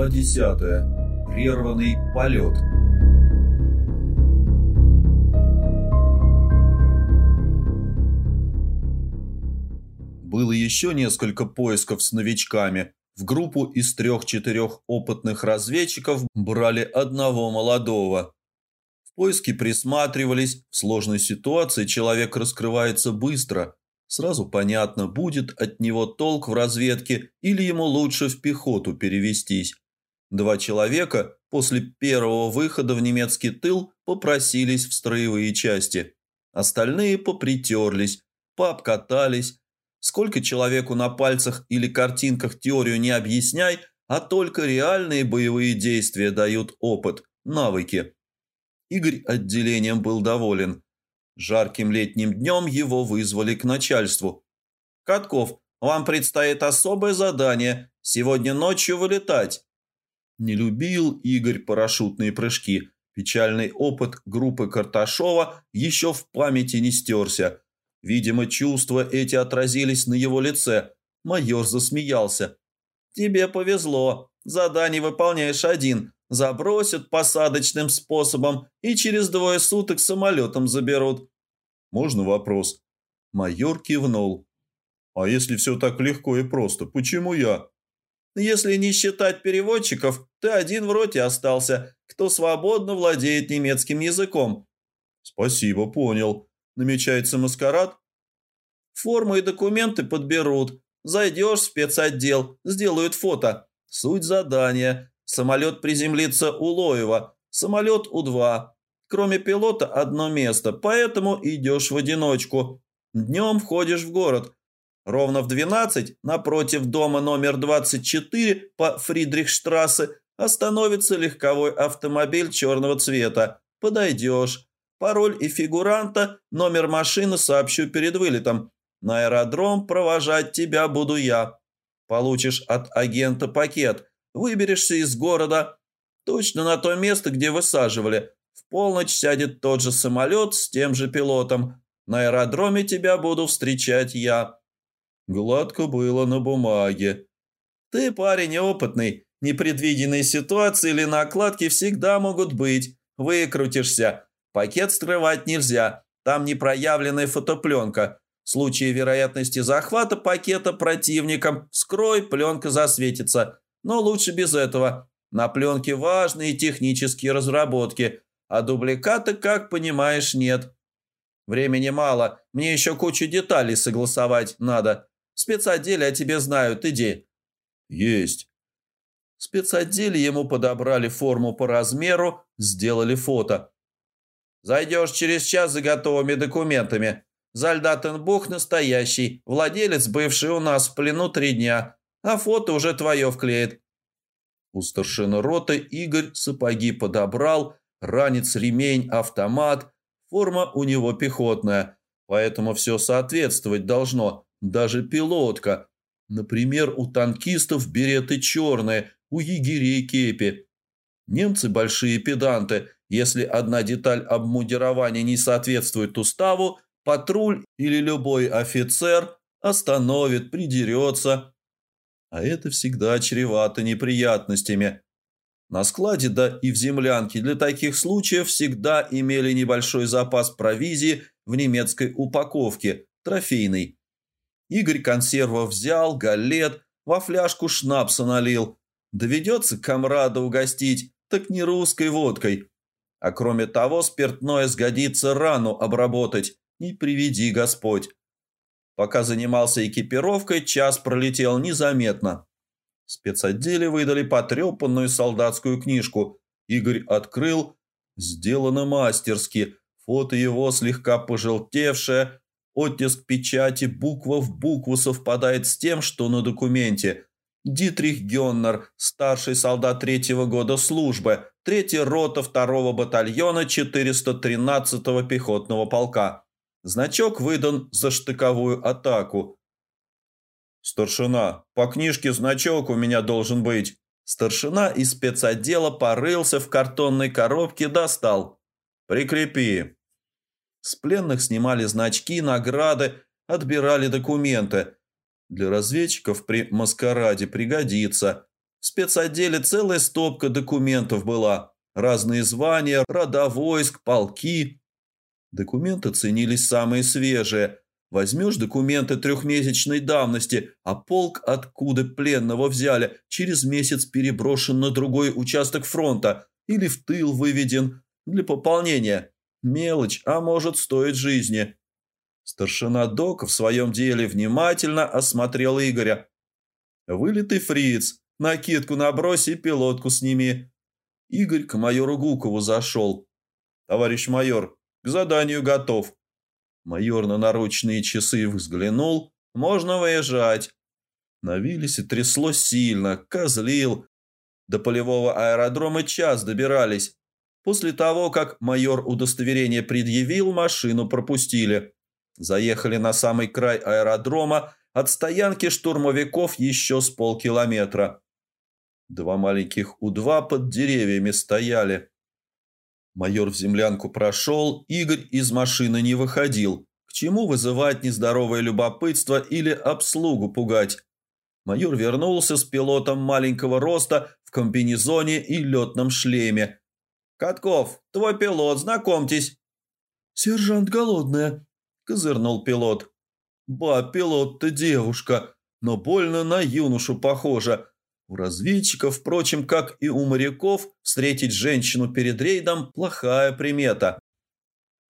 Глава 10. Прерванный полет. Было еще несколько поисков с новичками. В группу из трех-четырех опытных разведчиков брали одного молодого. В поиске присматривались. В сложной ситуации человек раскрывается быстро. Сразу понятно, будет от него толк в разведке или ему лучше в пехоту перевестись. Два человека после первого выхода в немецкий тыл попросились в строевые части. Остальные попритерлись, пообкатались. Сколько человеку на пальцах или картинках теорию не объясняй, а только реальные боевые действия дают опыт, навыки. Игорь отделением был доволен. Жарким летним днем его вызвали к начальству. «Катков, вам предстоит особое задание. Сегодня ночью вылетать». Не любил Игорь парашютные прыжки. Печальный опыт группы Карташова еще в памяти не стерся. Видимо, чувства эти отразились на его лице. Майор засмеялся. «Тебе повезло. Задание выполняешь один. Забросят посадочным способом и через двое суток самолетом заберут. Можно вопрос? Майор кивнул. А если все так легко и просто, почему я? Если не считать переводчиков, ты один в роте остался, кто свободно владеет немецким языком. Спасибо, понял. Намечается маскарад? Форму и документы подберут. Зайдешь в спецотдел, сделают фото. Суть задания Самолет приземлится у Лоева, самолет У-2. Кроме пилота одно место, поэтому идешь в одиночку. Днем входишь в город. Ровно в 12 напротив дома номер 24 по Фридрихштрассе остановится легковой автомобиль черного цвета. Подойдешь. Пароль и фигуранта, номер машины сообщу перед вылетом. На аэродром провожать тебя буду я. Получишь от агента пакет – Выберешься из города, точно на то место, где высаживали. В полночь сядет тот же самолет с тем же пилотом. На аэродроме тебя буду встречать я». Гладко было на бумаге. «Ты парень опытный. Непредвиденные ситуации или накладки всегда могут быть. Выкрутишься. Пакет скрывать нельзя. Там непроявленная фотопленка. В случае вероятности захвата пакета противником, скрой, пленка засветится. Но лучше без этого. На пленке важные технические разработки, а дубликата, как понимаешь, нет. Времени мало, мне еще кучу деталей согласовать надо. В спецотделе о тебе знают, иди. Есть. В спецотделе ему подобрали форму по размеру, сделали фото. Зайдешь через час за готовыми документами. Зальдатенбух настоящий, владелец, бывший у нас в плену три дня а фото уже твое вклеит». У старшины роты Игорь сапоги подобрал, ранец, ремень, автомат. Форма у него пехотная, поэтому все соответствовать должно, даже пилотка. Например, у танкистов береты черные, у егерей кепи. Немцы большие педанты. Если одна деталь обмундирования не соответствует уставу, патруль или любой офицер остановит, придерется, а это всегда чревато неприятностями. На складе, да и в землянке для таких случаев всегда имели небольшой запас провизии в немецкой упаковке, трофейной. Игорь консервов взял, галет, во фляжку шнапса налил. Доведется комрада угостить, так не русской водкой. А кроме того, спиртное сгодится рану обработать, не приведи Господь. Пока занимался экипировкой, час пролетел незаметно. В спецотделе выдали потрепанную солдатскую книжку. Игорь открыл. Сделано мастерски. Фото его слегка пожелтевшее. Оттиск печати буква в букву совпадает с тем, что на документе. Дитрих Геннер, старший солдат третьего года службы, третья рота второго батальона 413-го пехотного полка. Значок выдан за штыковую атаку. «Старшина, по книжке значок у меня должен быть». Старшина из спецотдела порылся в картонной коробке, достал. «Прикрепи». С пленных снимали значки, награды, отбирали документы. Для разведчиков при маскараде пригодится. В спецотделе целая стопка документов была. Разные звания, рода войск, полки. Документы ценились самые свежие. Возьмешь документы трехмесячной давности, а полк, откуда пленного взяли, через месяц переброшен на другой участок фронта или в тыл выведен для пополнения. Мелочь, а может стоить жизни. Старшина Дока в своем деле внимательно осмотрел Игоря. «Вылитый фриц, накидку набрось и пилотку сними». Игорь к майору Гукову зашел. «Товарищ майор, к заданию готов». Майор на наручные часы взглянул. «Можно выезжать». На Виллисе трясло сильно, козлил. До полевого аэродрома час добирались. После того, как майор удостоверение предъявил, машину пропустили. Заехали на самый край аэродрома, от стоянки штурмовиков еще с полкилометра. Два маленьких У-2 под деревьями стояли. Майор в землянку прошел, Игорь из машины не выходил. К чему вызывать нездоровое любопытство или обслугу пугать? Майор вернулся с пилотом маленького роста в комбинезоне и летном шлеме. «Катков, твой пилот, знакомьтесь». «Сержант Голодная», козырнул пилот. «Ба, пилот-то девушка, но больно на юношу похожа. У разведчиков, впрочем, как и у моряков, встретить женщину перед рейдом – плохая примета.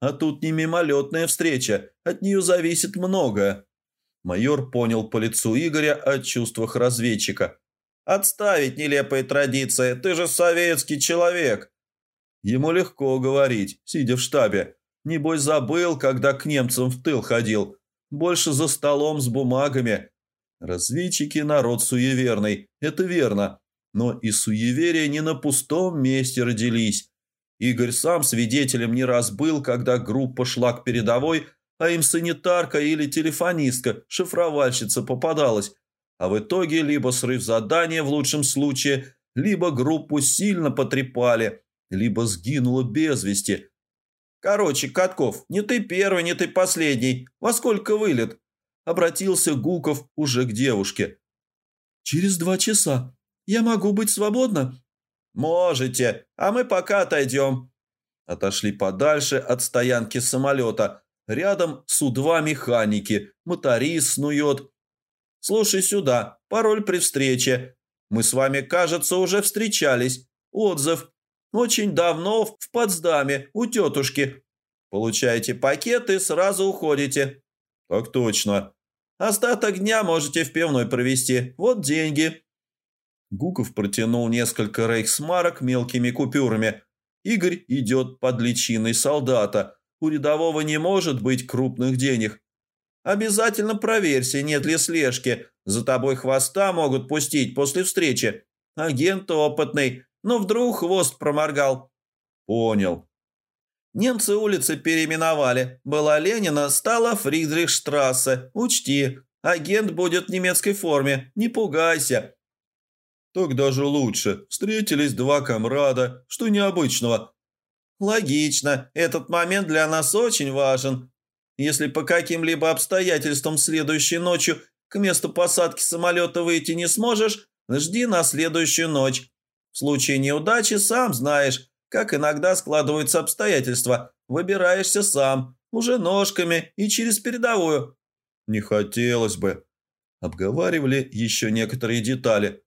А тут не мимолетная встреча, от нее зависит многое». Майор понял по лицу Игоря о чувствах разведчика. «Отставить нелепые традиции, ты же советский человек!» Ему легко говорить, сидя в штабе. Небось забыл, когда к немцам в тыл ходил. Больше за столом с бумагами. Разведчики народ суеверный, это верно. Но и суеверия не на пустом месте родились. Игорь сам свидетелем не раз был, когда группа шла к передовой, а им санитарка или телефонистка, шифровальщица попадалась. А в итоге либо срыв задания в лучшем случае, либо группу сильно потрепали, либо сгинула без вести – «Короче, Катков, не ты первый, не ты последний. Во сколько вылет?» Обратился Гуков уже к девушке. «Через два часа. Я могу быть свободна?» «Можете, а мы пока отойдем». Отошли подальше от стоянки самолета. Рядом Су-2 механики, моторист снует. «Слушай сюда, пароль при встрече. Мы с вами, кажется, уже встречались. Отзыв очень давно в Потсдаме у тетушки. Получаете пакет и сразу уходите». «Так точно. Остаток дня можете в пивной провести. Вот деньги». Гуков протянул несколько рейхсмарок мелкими купюрами. Игорь идет под личиной солдата. У рядового не может быть крупных денег. Обязательно проверься, нет ли слежки. За тобой хвоста могут пустить после встречи. Агент опытный, но вдруг хвост проморгал. Понял. Немцы улицы переименовали. Была Ленина, стала Фридрихштрассе. Учти, агент будет в немецкой форме. Не пугайся. Так даже лучше. Встретились два комрада. Что необычного? Логично. Этот момент для нас очень важен. Если по каким-либо обстоятельствам следующей ночью к месту посадки самолета выйти не сможешь, жди на следующую ночь. В случае неудачи сам знаешь, как иногда складываются обстоятельства. Выбираешься сам, уже ножками и через передовую. Не хотелось бы. Обговаривали еще некоторые детали.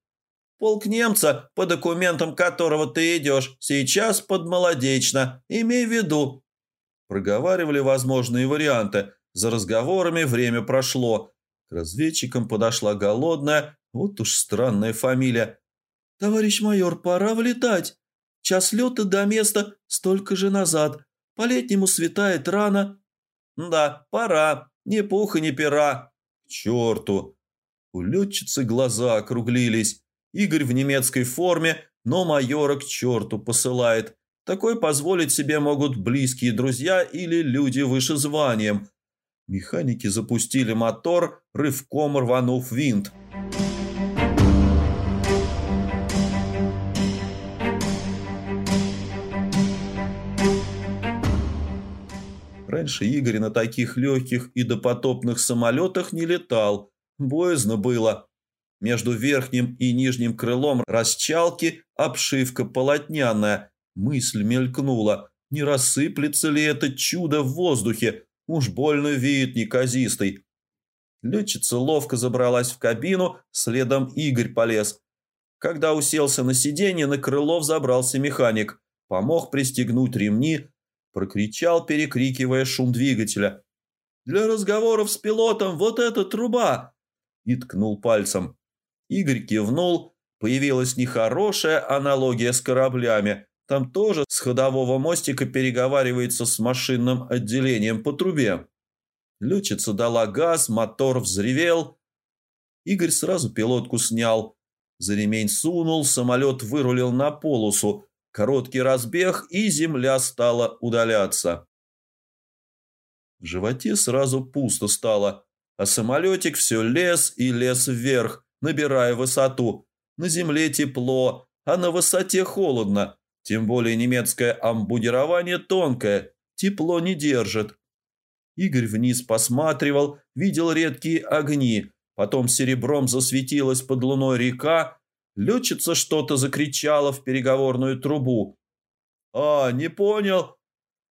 Полк немца, по документам которого ты идешь, сейчас подмолодечно. Имей в виду. Проговаривали возможные варианты. За разговорами время прошло. К разведчикам подошла голодная, вот уж странная фамилия, «Товарищ майор, пора вылетать. Час лета до места, столько же назад. По-летнему светает рано». «Да, пора. Ни пуха, ни пера». «К черту!» У летчицы глаза округлились. Игорь в немецкой форме, но майора к черту посылает. Такой позволить себе могут близкие друзья или люди выше званием. Механики запустили мотор, рывком рванув винт. Раньше Игорь на таких легких и допотопных самолетах не летал. Боязно было. Между верхним и нижним крылом расчалки обшивка полотняная. Мысль мелькнула, не рассыплется ли это чудо в воздухе. Уж больно вид неказистый. Летчица ловко забралась в кабину, следом Игорь полез. Когда уселся на сиденье, на крыло взобрался механик. Помог пристегнуть ремни, прокричал, перекрикивая шум двигателя. «Для разговоров с пилотом вот эта труба!» И ткнул пальцем. Игорь кивнул, появилась нехорошая аналогия с кораблями. Там тоже с ходового мостика переговаривается с машинным отделением по трубе. Летчица дала газ, мотор взревел. Игорь сразу пилотку снял. За ремень сунул, самолет вырулил на полосу. Короткий разбег, и земля стала удаляться. В животе сразу пусто стало, а самолетик все лез и лез вверх, набирая высоту. На земле тепло, а на высоте холодно. Тем более немецкое амбудирование тонкое, тепло не держит. Игорь вниз посматривал, видел редкие огни. Потом серебром засветилась под луной река. Летчица что-то закричала в переговорную трубу. «А, не понял!»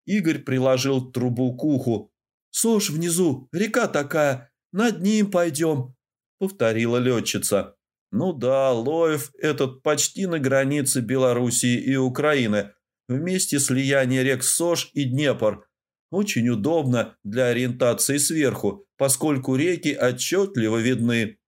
Игорь приложил трубу к уху. «Слушай, внизу, река такая, над ним пойдем», — повторила летчица. «Ну да, Лоев этот почти на границе Белоруссии и Украины, вместе слияния рек Сож и Днепр. Очень удобно для ориентации сверху, поскольку реки отчетливо видны.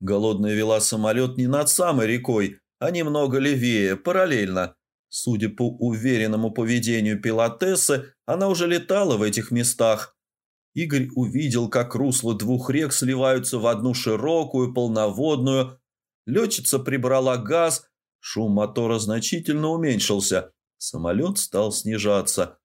Голодная вела самолет не над самой рекой, а немного левее, параллельно. Судя по уверенному поведению пилотессы, она уже летала в этих местах. Игорь увидел, как русла двух рек сливаются в одну широкую, полноводную. Летчица прибрала газ, шум мотора значительно уменьшился. Самолет стал снижаться.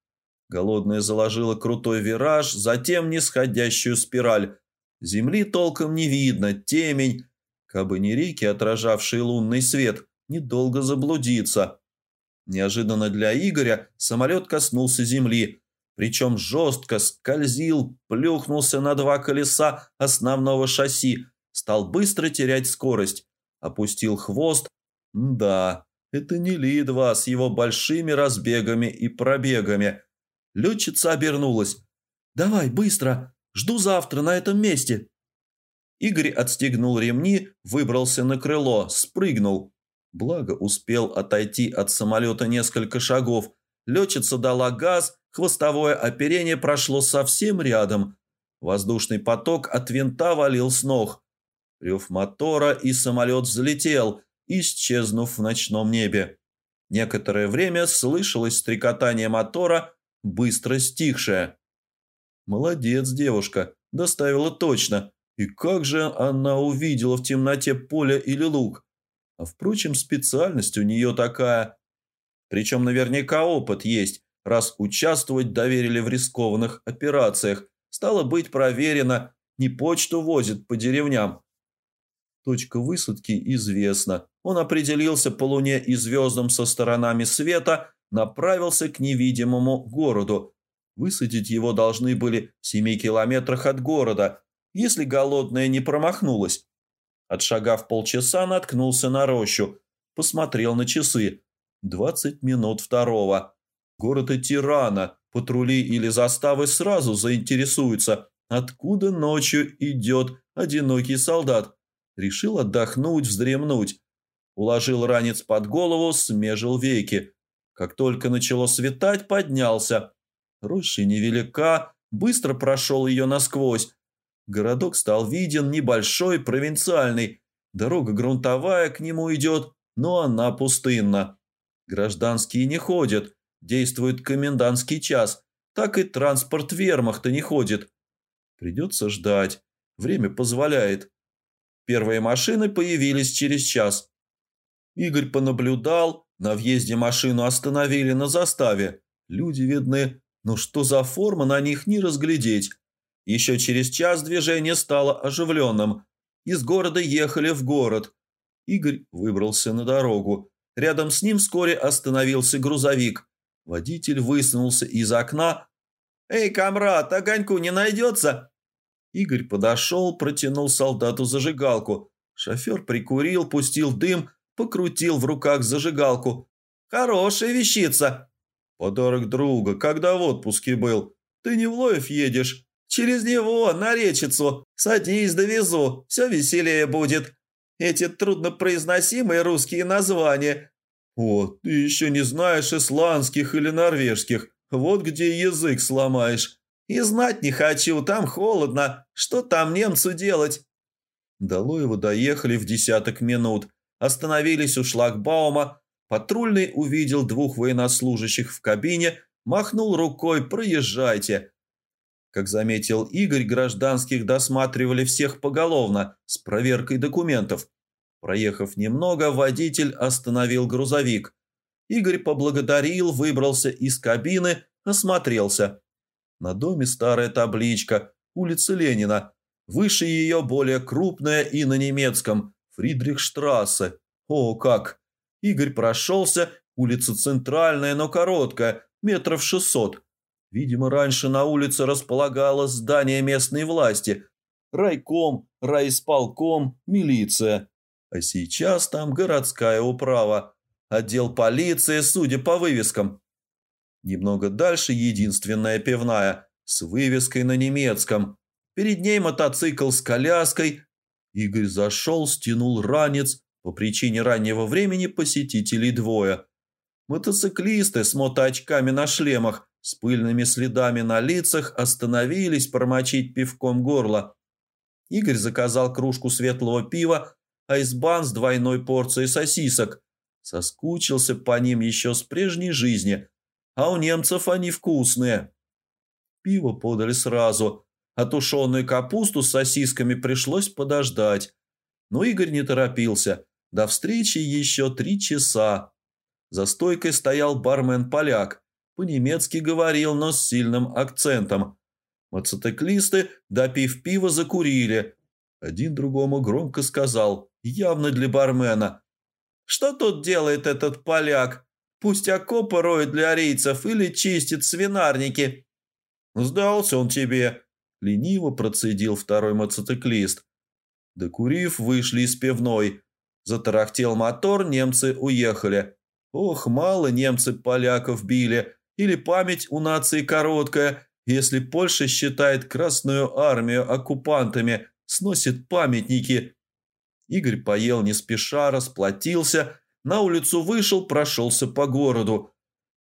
Голодная заложила крутой вираж, затем нисходящую спираль. Земли толком не видно, темень. Кабы не реки, отражавшие лунный свет, недолго заблудиться. Неожиданно для Игоря самолет коснулся земли, причем жестко скользил, плюхнулся на два колеса основного шасси, стал быстро терять скорость, опустил хвост. Да, это не Ли-2 с его большими разбегами и пробегами – Летчица обернулась. «Давай, быстро! Жду завтра на этом месте!» Игорь отстегнул ремни, выбрался на крыло, спрыгнул. Благо успел отойти от самолета несколько шагов. Летчица дала газ, хвостовое оперение прошло совсем рядом. Воздушный поток от винта валил с ног. Рев мотора, и самолет взлетел, исчезнув в ночном небе. Некоторое время слышалось стрекотание мотора, быстро стихшая. Молодец девушка, доставила точно. И как же она увидела в темноте поле или луг? А впрочем, специальность у нее такая. Причем наверняка опыт есть, раз участвовать доверили в рискованных операциях. Стало быть проверено, не почту возит по деревням. Точка высадки известна. Он определился по луне и звездам со сторонами света направился к невидимому городу. Высадить его должны были в семи километрах от города, если голодная не промахнулась. Отшагав полчаса, наткнулся на рощу, посмотрел на часы. Двадцать минут второго. Город идти рано, патрули или заставы сразу заинтересуются, откуда ночью идет одинокий солдат. Решил отдохнуть, вздремнуть. Уложил ранец под голову, смежил веки. Как только начало светать, поднялся. Роща невелика, быстро прошел ее насквозь. Городок стал виден небольшой, провинциальный. Дорога грунтовая к нему идет, но она пустынна. Гражданские не ходят, действует комендантский час. Так и транспорт вермахта не ходит. Придется ждать. Время позволяет. Первые машины появились через час. Игорь понаблюдал, на въезде машину остановили на заставе. Люди видны, но что за форма на них не разглядеть. Еще через час движение стало оживленным. Из города ехали в город. Игорь выбрался на дорогу. Рядом с ним вскоре остановился грузовик. Водитель высунулся из окна. «Эй, комрад, огоньку не найдется?» Игорь подошел, протянул солдату зажигалку. Шофер прикурил, пустил дым, покрутил в руках зажигалку. «Хорошая вещица!» «Подарок друга, когда в отпуске был. Ты не в Лоев едешь?» «Через него, на речицу. Садись, довезу. Все веселее будет. Эти труднопроизносимые русские названия». «О, ты еще не знаешь исландских или норвежских. Вот где язык сломаешь». «И знать не хочу, там холодно. Что там немцу делать?» До Лоева доехали в десяток минут. Остановились у шлагбаума. Патрульный увидел двух военнослужащих в кабине, махнул рукой «Проезжайте». Как заметил Игорь, гражданских досматривали всех поголовно, с проверкой документов. Проехав немного, водитель остановил грузовик. Игорь поблагодарил, выбрался из кабины, осмотрелся. На доме старая табличка «Улица Ленина». Выше ее более крупная и на немецком «Фридрихштрассе». О, как! Игорь прошелся, улица центральная, но короткая, метров шестьсот. Видимо, раньше на улице располагалось здание местной власти. Райком, райисполком, милиция. А сейчас там городская управа. Отдел полиции, судя по вывескам. Немного дальше единственная пивная, с вывеской на немецком. Перед ней мотоцикл с коляской. Игорь зашел, стянул ранец. По причине раннего времени посетителей двое. Мотоциклисты с мотоочками на шлемах с пыльными следами на лицах остановились промочить пивком горло. Игорь заказал кружку светлого пива, айсбан с двойной порцией сосисок. Соскучился по ним еще с прежней жизни, а у немцев они вкусные. Пиво подали сразу, а тушеную капусту с сосисками пришлось подождать. Но Игорь не торопился. До встречи еще три часа. За стойкой стоял бармен-поляк. По-немецки говорил, но с сильным акцентом. Мотоциклисты, допив пива, закурили. Один другому громко сказал, явно для бармена. «Что тут делает этот поляк? Пусть окопы роет для арийцев или чистит свинарники». «Сдался он тебе», – лениво процедил второй мотоциклист. Докурив, вышли из пивной. Затарахтел мотор, немцы уехали. Ох, мало немцы поляков били. Или память у нации короткая, если Польша считает Красную Армию оккупантами, сносит памятники. Игорь поел не спеша, расплатился, на улицу вышел, прошелся по городу.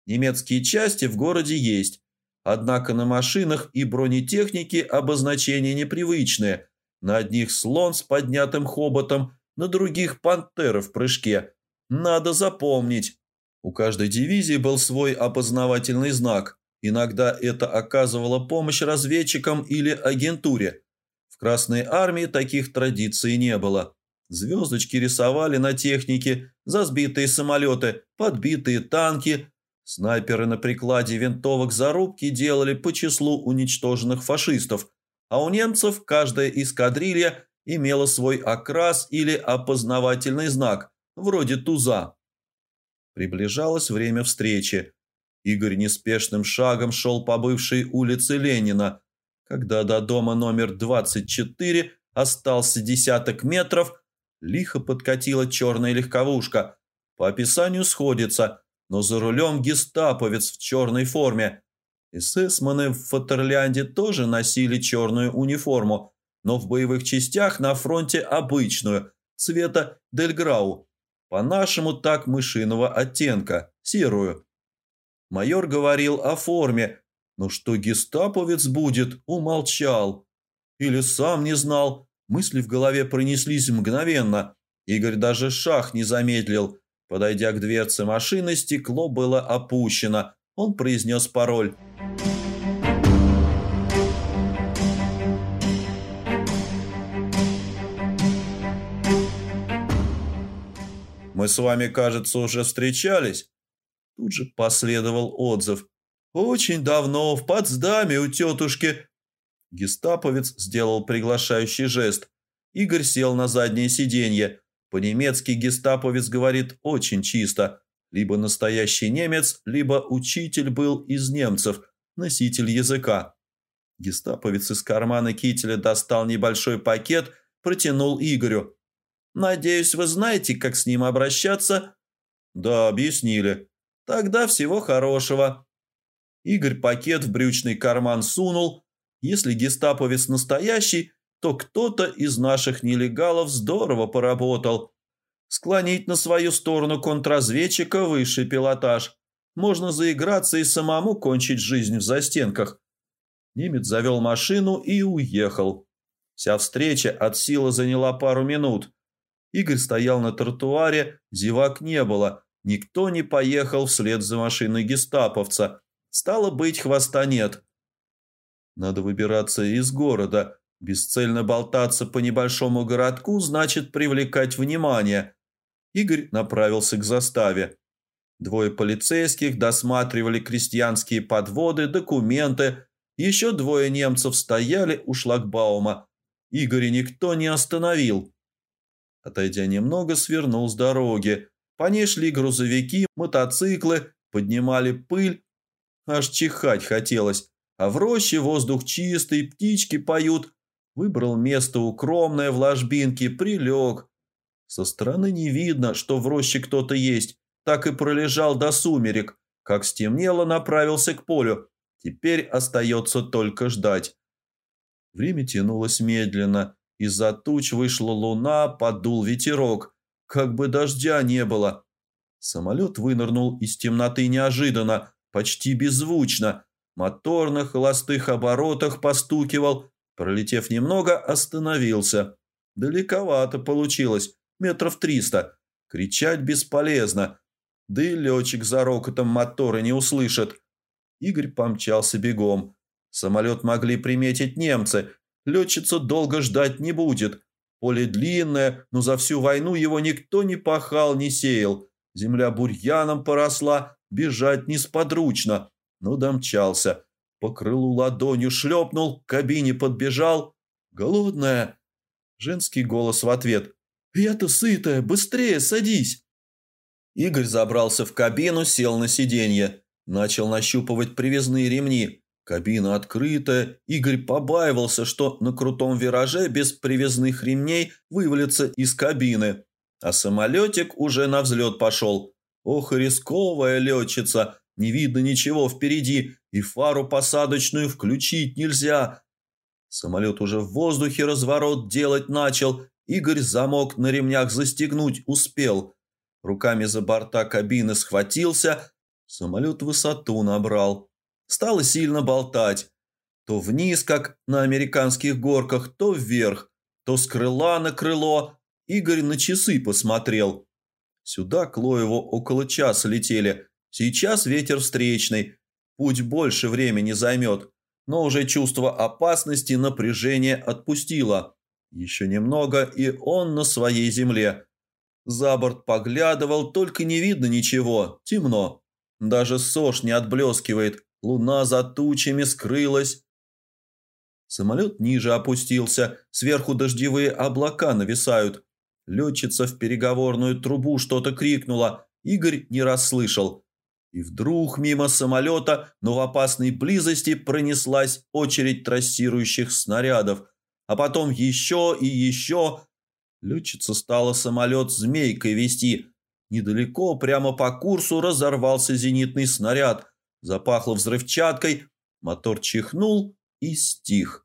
Немецкие части в городе есть, однако на машинах и бронетехнике обозначения непривычные. На одних слон с поднятым хоботом, на других пантера в прыжке. Надо запомнить. У каждой дивизии был свой опознавательный знак. Иногда это оказывало помощь разведчикам или агентуре. В Красной армии таких традиций не было. Звездочки рисовали на технике, за сбитые самолеты, подбитые танки. Снайперы на прикладе винтовок зарубки делали по числу уничтоженных фашистов, а у немцев каждая эскадрилья имела свой окрас или опознавательный знак, вроде туза. Приближалось время встречи. Игорь неспешным шагом шел по бывшей улице Ленина. Когда до дома номер 24 остался десяток метров, лихо подкатила черная легковушка. По описанию сходится, но за рулем гестаповец в черной форме. Эсэсманы в Фатерлянде тоже носили черную униформу, но в боевых частях на фронте обычную, цвета Дельграу. По-нашему так мышиного оттенка, серую. Майор говорил о форме, но что гестаповец будет, умолчал. Или сам не знал, мысли в голове пронеслись мгновенно. Игорь даже шаг не замедлил. Подойдя к дверце машины, стекло было опущено. Он произнес пароль. Мы с вами, кажется, уже встречались?» Тут же последовал отзыв. «Очень давно, в Потсдаме у тетушки». Гестаповец сделал приглашающий жест. Игорь сел на заднее сиденье. По-немецки гестаповец говорит очень чисто. Либо настоящий немец, либо учитель был из немцев, носитель языка. Гестаповец из кармана кителя достал небольшой пакет, протянул Игорю. Надеюсь, вы знаете, как с ним обращаться?» «Да, объяснили». «Тогда всего хорошего». Игорь пакет в брючный карман сунул. Если гестаповец настоящий, то кто-то из наших нелегалов здорово поработал. Склонить на свою сторону контрразведчика высший пилотаж. Можно заиграться и самому кончить жизнь в застенках. Немец завел машину и уехал. Вся встреча от силы заняла пару минут. Игорь стоял на тротуаре, зевак не было. Никто не поехал вслед за машиной гестаповца. Стало быть, хвоста нет. Надо выбираться из города. Бесцельно болтаться по небольшому городку значит привлекать внимание. Игорь направился к заставе. Двое полицейских досматривали крестьянские подводы, документы. Еще двое немцев стояли у шлагбаума. Игоря никто не остановил. Отойдя немного, свернул с дороги. По ней шли грузовики, мотоциклы, поднимали пыль. Аж чихать хотелось. А в роще воздух чистый, птички поют. Выбрал место укромное в ложбинке, прилег. Со стороны не видно, что в роще кто-то есть. Так и пролежал до сумерек. Как стемнело, направился к полю. Теперь остается только ждать. Время тянулось медленно. Из-за туч вышла луна, подул ветерок. Как бы дождя не было. Самолет вынырнул из темноты неожиданно, почти беззвучно. Мотор на холостых оборотах постукивал. Пролетев немного, остановился. Далековато получилось, метров триста. Кричать бесполезно. Да и летчик за рокотом мотора не услышит. Игорь помчался бегом. Самолет могли приметить немцы. Летчица долго ждать не будет. Поле длинное, но за всю войну его никто не пахал, не сеял. Земля бурьяном поросла, бежать несподручно. Но домчался. По крылу ладонью шлепнул, к кабине подбежал. «Голодная?» Женский голос в ответ. «Я-то сытая, быстрее садись!» Игорь забрался в кабину, сел на сиденье. Начал нащупывать привязные ремни. Кабина открыта. Игорь побаивался, что на крутом вираже без привязных ремней вывалится из кабины. А самолетик уже на взлет пошел. Ох, рисковая летчица. Не видно ничего впереди, и фару посадочную включить нельзя. Самолет уже в воздухе разворот делать начал. Игорь замок на ремнях застегнуть успел. Руками за борта кабины схватился. Самолет высоту набрал стало сильно болтать. То вниз, как на американских горках, то вверх, то с крыла на крыло. Игорь на часы посмотрел. Сюда к около часа летели. Сейчас ветер встречный. Путь больше времени займет. Но уже чувство опасности, напряжения отпустило. Еще немного, и он на своей земле. За борт поглядывал, только не видно ничего, темно. Даже сошь не отблескивает, Луна за тучами скрылась. Самолет ниже опустился, сверху дождевые облака нависают. Летчица в переговорную трубу что-то крикнула, Игорь не расслышал. И вдруг мимо самолета, но в опасной близости пронеслась очередь трассирующих снарядов, а потом еще и еще. Летчица стала самолет змейкой вести. Недалеко, прямо по курсу, разорвался зенитный снаряд – Запахло взрывчаткой, мотор чихнул и стих.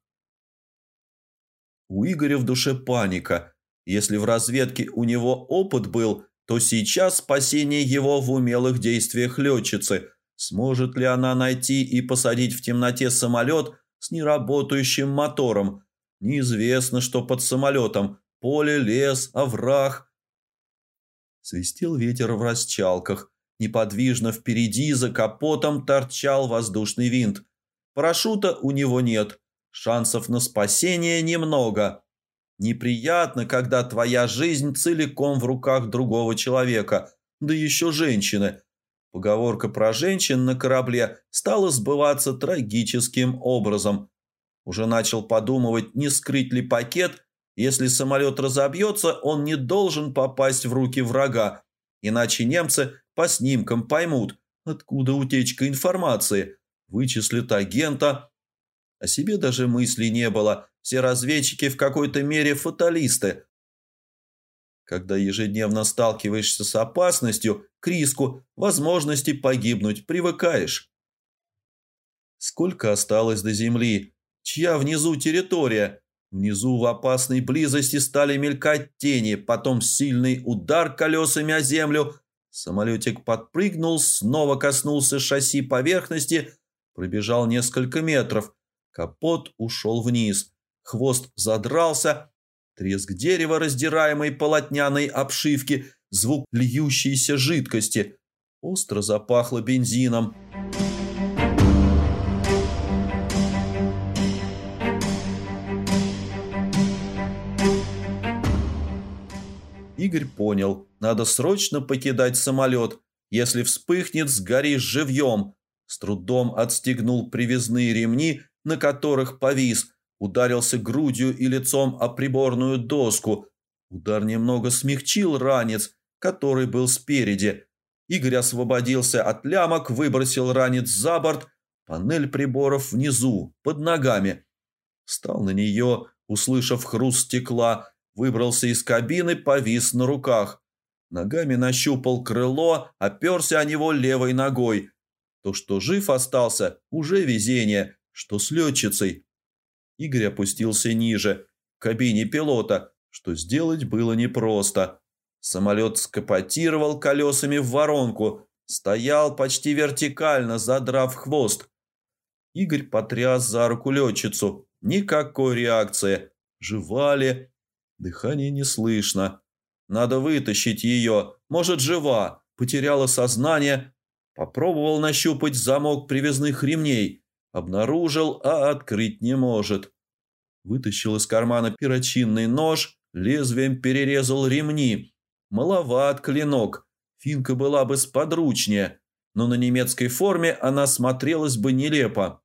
У Игоря в душе паника. Если в разведке у него опыт был, то сейчас спасение его в умелых действиях летчицы. Сможет ли она найти и посадить в темноте самолет с неработающим мотором? Неизвестно, что под самолетом. Поле, лес, овраг. Свистел ветер в расчалках. Неподвижно впереди за капотом торчал воздушный винт. Парашюта у него нет. Шансов на спасение немного. Неприятно, когда твоя жизнь целиком в руках другого человека, да еще женщины. Поговорка про женщин на корабле стала сбываться трагическим образом. Уже начал подумывать, не скрыть ли пакет. Если самолет разобьется, он не должен попасть в руки врага, иначе немцы по снимкам поймут, откуда утечка информации, вычислят агента. О себе даже мысли не было, все разведчики в какой-то мере фаталисты. Когда ежедневно сталкиваешься с опасностью, к риску, возможности погибнуть привыкаешь. Сколько осталось до земли? Чья внизу территория? Внизу в опасной близости стали мелькать тени, потом сильный удар колесами о землю. Самолетик подпрыгнул, снова коснулся шасси поверхности, пробежал несколько метров. Капот ушел вниз, хвост задрался, треск дерева, раздираемой полотняной обшивки, звук льющейся жидкости. Остро запахло бензином. Игорь понял, надо срочно покидать самолет. Если вспыхнет, сгоришь живьем. С трудом отстегнул привязные ремни, на которых повис, ударился грудью и лицом о приборную доску. Удар немного смягчил ранец, который был спереди. Игорь освободился от лямок, выбросил ранец за борт, панель приборов внизу, под ногами. Встал на нее, услышав хруст стекла, Выбрался из кабины, повис на руках. Ногами нащупал крыло, оперся о него левой ногой. То, что жив остался, уже везение, что с летчицей. Игорь опустился ниже, в кабине пилота, что сделать было непросто. Самолет скопотировал колесами в воронку, стоял почти вертикально, задрав хвост. Игорь потряс за руку летчицу. Никакой реакции. Жевали, Дыхание не слышно. Надо вытащить ее. Может, жива. Потеряла сознание. Попробовал нащупать замок привязных ремней. Обнаружил, а открыть не может. Вытащил из кармана перочинный нож, лезвием перерезал ремни. Маловат клинок. Финка была бы сподручнее, но на немецкой форме она смотрелась бы нелепо.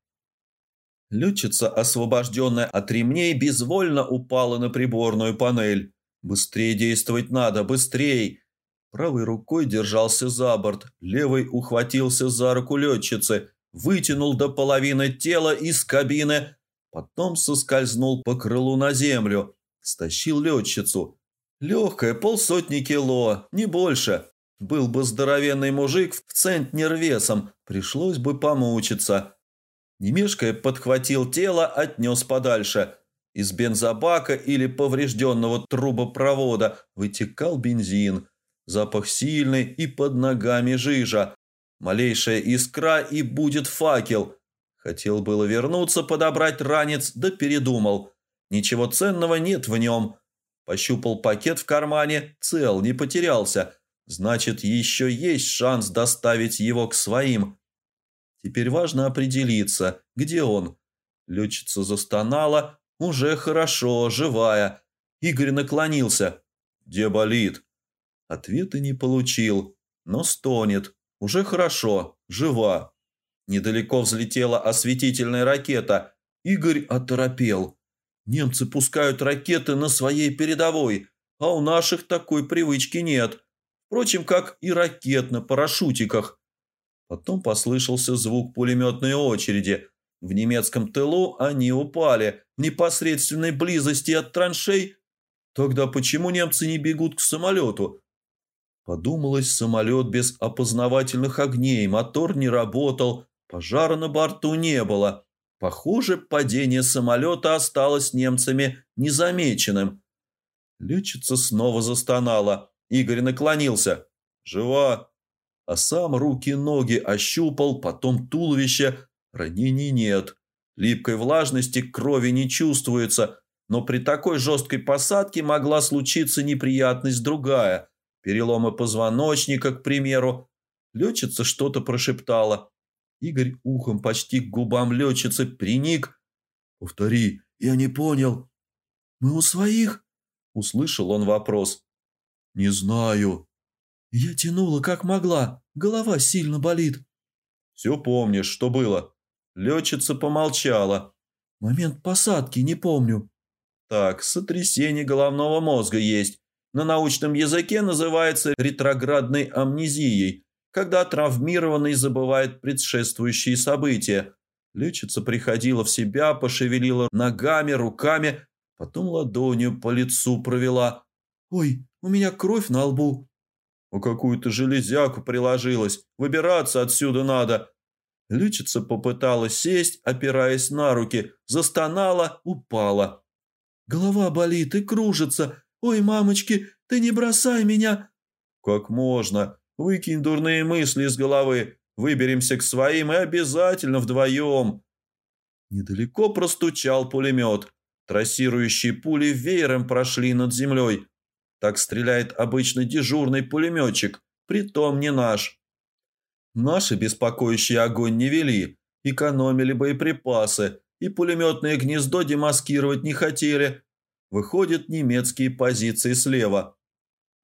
Летчица, освобожденная от ремней, безвольно упала на приборную панель. «Быстрее действовать надо, быстрее!» Правой рукой держался за борт, левой ухватился за руку летчицы, вытянул до половины тела из кабины, потом соскользнул по крылу на землю, стащил летчицу. Легкая, полсотни кило, не больше. Был бы здоровенный мужик в центнер весом, пришлось бы помучиться. Немешкая подхватил тело, отнес подальше. Из бензобака или поврежденного трубопровода вытекал бензин. Запах сильный и под ногами жижа. Малейшая искра и будет факел. Хотел было вернуться, подобрать ранец, да передумал. Ничего ценного нет в нем. Пощупал пакет в кармане, цел, не потерялся. Значит, еще есть шанс доставить его к своим. Теперь важно определиться, где он. Летчица застонала. Уже хорошо, живая. Игорь наклонился. Где болит? Ответа не получил, но стонет. Уже хорошо, жива. Недалеко взлетела осветительная ракета. Игорь оторопел. Немцы пускают ракеты на своей передовой, а у наших такой привычки нет. Впрочем, как и ракет на парашютиках. Потом послышался звук пулеметной очереди. В немецком тылу они упали в непосредственной близости от траншей. Тогда почему немцы не бегут к самолету? Подумалось, самолет без опознавательных огней, мотор не работал, пожара на борту не было. Похоже, падение самолета осталось немцами незамеченным. Летчица снова застонала. Игорь наклонился. «Жива?» А сам руки-ноги ощупал, потом туловище. Ранений нет. Липкой влажности крови не чувствуется, но при такой жесткой посадке могла случиться неприятность другая. Переломы позвоночника, к примеру. Летчица что-то прошептала. Игорь ухом почти к губам летчицы приник. «Повтори, я не понял». «Мы у своих?» – услышал он вопрос. «Не знаю», «Я тянула как могла, голова сильно болит». «Все помнишь, что было?» Летчица помолчала. «Момент посадки не помню». «Так, сотрясение головного мозга есть. На научном языке называется ретроградной амнезией, когда травмированный забывает предшествующие события. Летчица приходила в себя, пошевелила ногами, руками, потом ладонью по лицу провела. «Ой, У меня кровь на лбу». «У какую-то железяку приложилась. Выбираться отсюда надо». Лючица попыталась сесть, опираясь на руки, застонала, упала. «Голова болит и кружится. Ой, мамочки, ты не бросай меня!» «Как можно? Выкинь дурные мысли из головы. Выберемся к своим и обязательно вдвоем». Недалеко простучал пулемет. Трассирующие пули веером прошли над землей. Так стреляет обычно дежурный пулеметчик, притом не наш. Наши беспокоящий огонь не вели, экономили боеприпасы и пулеметное гнездо демаскировать не хотели. Выходят немецкие позиции слева.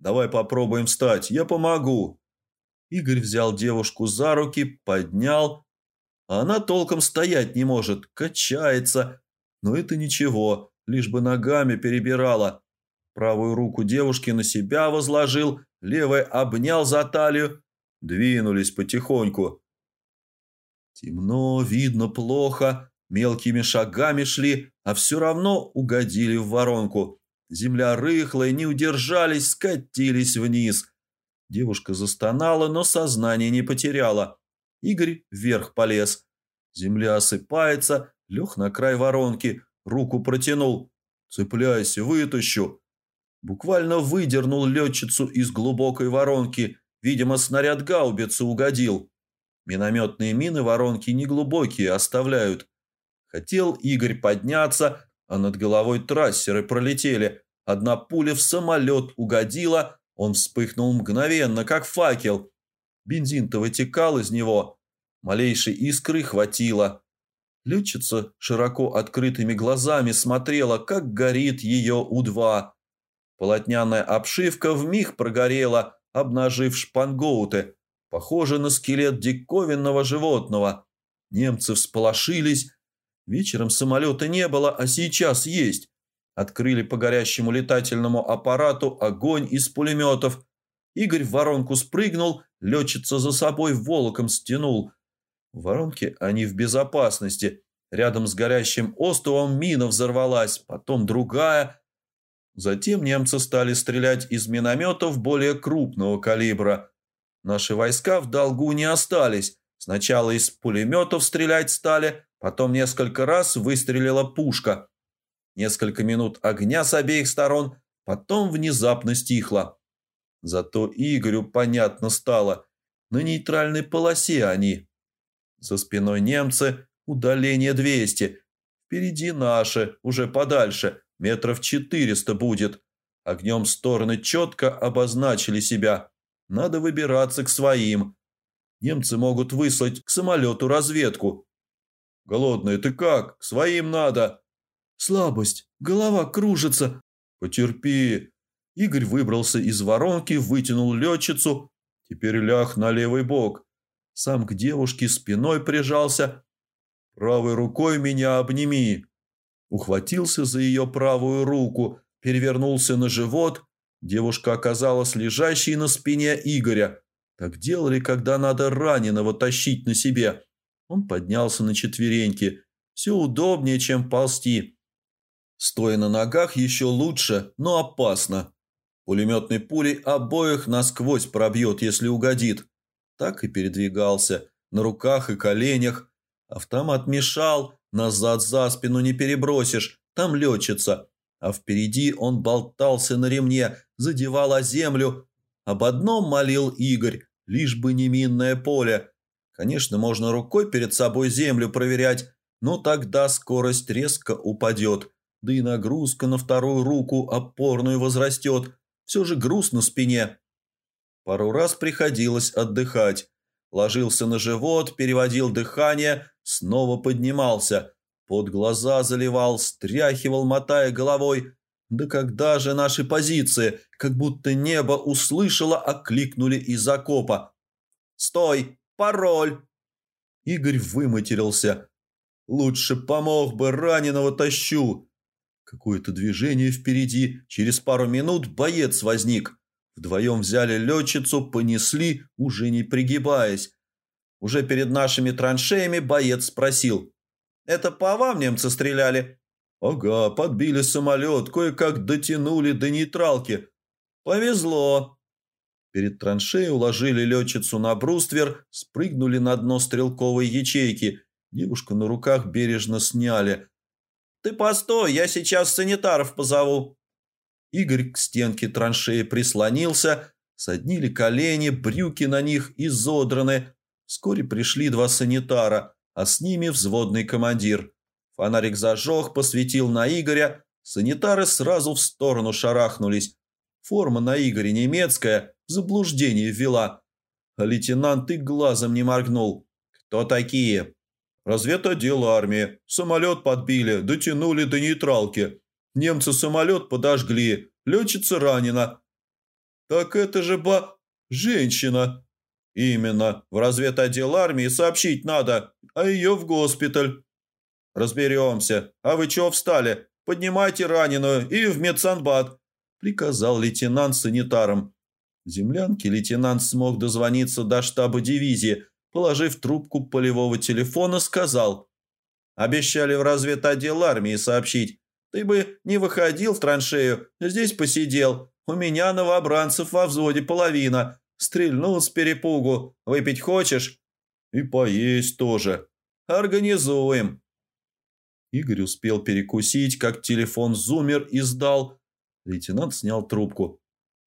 «Давай попробуем встать, я помогу». Игорь взял девушку за руки, поднял. А она толком стоять не может, качается. Но это ничего, лишь бы ногами перебирала. Правую руку девушки на себя возложил, левой обнял за талию. Двинулись потихоньку. Темно, видно плохо, мелкими шагами шли, а все равно угодили в воронку. Земля рыхлая, не удержались, скатились вниз. Девушка застонала, но сознание не потеряла. Игорь вверх полез. Земля осыпается, лег на край воронки, руку протянул. «Цепляйся, вытащу!» Буквально выдернул летчицу из глубокой воронки. Видимо, снаряд гаубицы угодил. Минометные мины воронки неглубокие оставляют. Хотел Игорь подняться, а над головой трассеры пролетели. Одна пуля в самолет угодила, он вспыхнул мгновенно, как факел. Бензин-то вытекал из него. Малейшей искры хватило. Летчица широко открытыми глазами смотрела, как горит ее У-2. Полотняная обшивка вмиг прогорела, обнажив шпангоуты, похоже на скелет диковинного животного. Немцы всполошились. Вечером самолета не было, а сейчас есть. Открыли по горящему летательному аппарату огонь из пулеметов. Игорь в воронку спрыгнул, летчица за собой волоком стянул. В воронке они в безопасности. Рядом с горящим островом мина взорвалась, потом другая – Затем немцы стали стрелять из минометов более крупного калибра. Наши войска в долгу не остались. Сначала из пулеметов стрелять стали, потом несколько раз выстрелила пушка. Несколько минут огня с обеих сторон, потом внезапно стихло. Зато Игорю понятно стало. На нейтральной полосе они. За спиной немцы, удаление 200. Впереди наши, уже подальше – Метров четыреста будет. Огнем стороны четко обозначили себя. Надо выбираться к своим. Немцы могут выслать к самолету разведку. Голодный, ты как? К своим надо. Слабость. Голова кружится. Потерпи. Игорь выбрался из воронки, вытянул летчицу. Теперь ляг на левый бок. Сам к девушке спиной прижался. Правой рукой меня обними ухватился за ее правую руку, перевернулся на живот. Девушка оказалась лежащей на спине Игоря. Так делали, когда надо раненого тащить на себе. Он поднялся на четвереньки. Все удобнее, чем ползти. Стоя на ногах еще лучше, но опасно. Пулеметной пулей обоих насквозь пробьет, если угодит. Так и передвигался, на руках и коленях. Автомат мешал, Назад за спину не перебросишь, там летчица. А впереди он болтался на ремне, задевал о землю. Об одном молил Игорь, лишь бы не минное поле. Конечно, можно рукой перед собой землю проверять, но тогда скорость резко упадет. Да и нагрузка на вторую руку опорную возрастет. Все же груз на спине. Пару раз приходилось отдыхать. Ложился на живот, переводил дыхание, снова поднимался. Под глаза заливал, стряхивал, мотая головой. Да когда же наши позиции, как будто небо услышало, окликнули из окопа. «Стой! Пароль!» Игорь выматерился. «Лучше помог бы, раненого тащу!» Какое-то движение впереди. Через пару минут боец возник. Вдвоем взяли летчицу, понесли, уже не пригибаясь. Уже перед нашими траншеями боец спросил. «Это по вам немцы стреляли?» «Ага, подбили самолет, кое-как дотянули до нейтралки». Повезло. Перед траншеей уложили летчицу на бруствер, спрыгнули на дно стрелковой ячейки. Девушку на руках бережно сняли. «Ты постой, я сейчас санитаров позову». Игорь к стенке траншеи прислонился, соднили колени, брюки на них изодраны. Вскоре пришли два санитара, а с ними взводный командир. Фонарик зажег, посветил на Игоря. Санитары сразу в сторону шарахнулись. Форма на Игоре немецкая, заблуждение ввела. Лейтенант и глазом не моргнул. «Кто такие?» «Разведотдел армии. Самолет подбили, дотянули до нейтралки. Немцы самолет подожгли, летчица ранена». «Так это же ба... женщина!» «Именно. В разведотдел армии сообщить надо, а ее в госпиталь». «Разберемся. А вы чего встали? Поднимайте раненую и в медсанбат», – приказал лейтенант санитарам. В землянке лейтенант смог дозвониться до штаба дивизии, положив трубку полевого телефона, сказал. «Обещали в разведотдел армии сообщить. Ты бы не выходил в траншею, здесь посидел. У меня новобранцев во взводе половина. Стрельнул с перепугу. Выпить хочешь?» «И поесть тоже. Организуем». Игорь успел перекусить, как телефон зумер и сдал. Лейтенант снял трубку.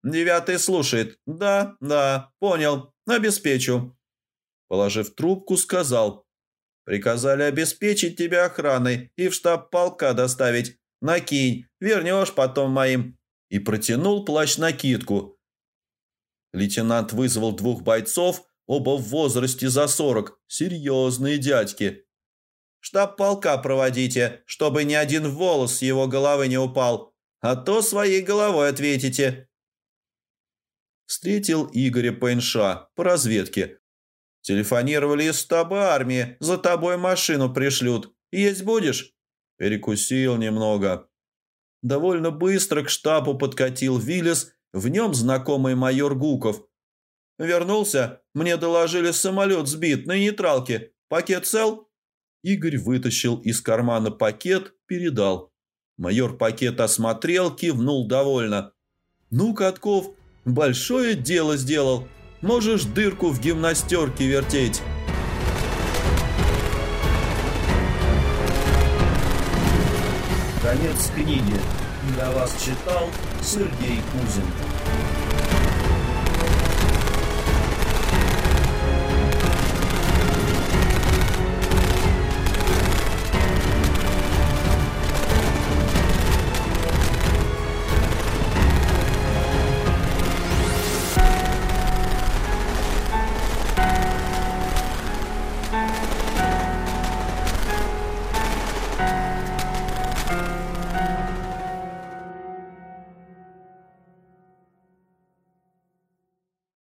«Девятый слушает. Да, да, понял. Обеспечу». Положив трубку, сказал. «Приказали обеспечить тебя охраной и в штаб полка доставить. Накинь, вернешь потом моим». И протянул плащ-накидку. Лейтенант вызвал двух бойцов, оба в возрасте за сорок, серьезные дядьки. Штаб полка проводите, чтобы ни один волос с его головы не упал, а то своей головой ответите». Встретил Игоря Пейнша по разведке. «Телефонировали из штаба армии, за тобой машину пришлют. Есть будешь?» Перекусил немного. Довольно быстро к штабу подкатил Виллис, в нем знакомый майор Гуков. «Вернулся? Мне доложили, самолет сбит на нейтралке. Пакет цел?» Игорь вытащил из кармана пакет, передал. Майор пакет осмотрел, кивнул довольно. «Ну, Катков, большое дело сделал. Можешь дырку в гимнастерке вертеть». Конец книги. Для вас читал Сергей Кузин.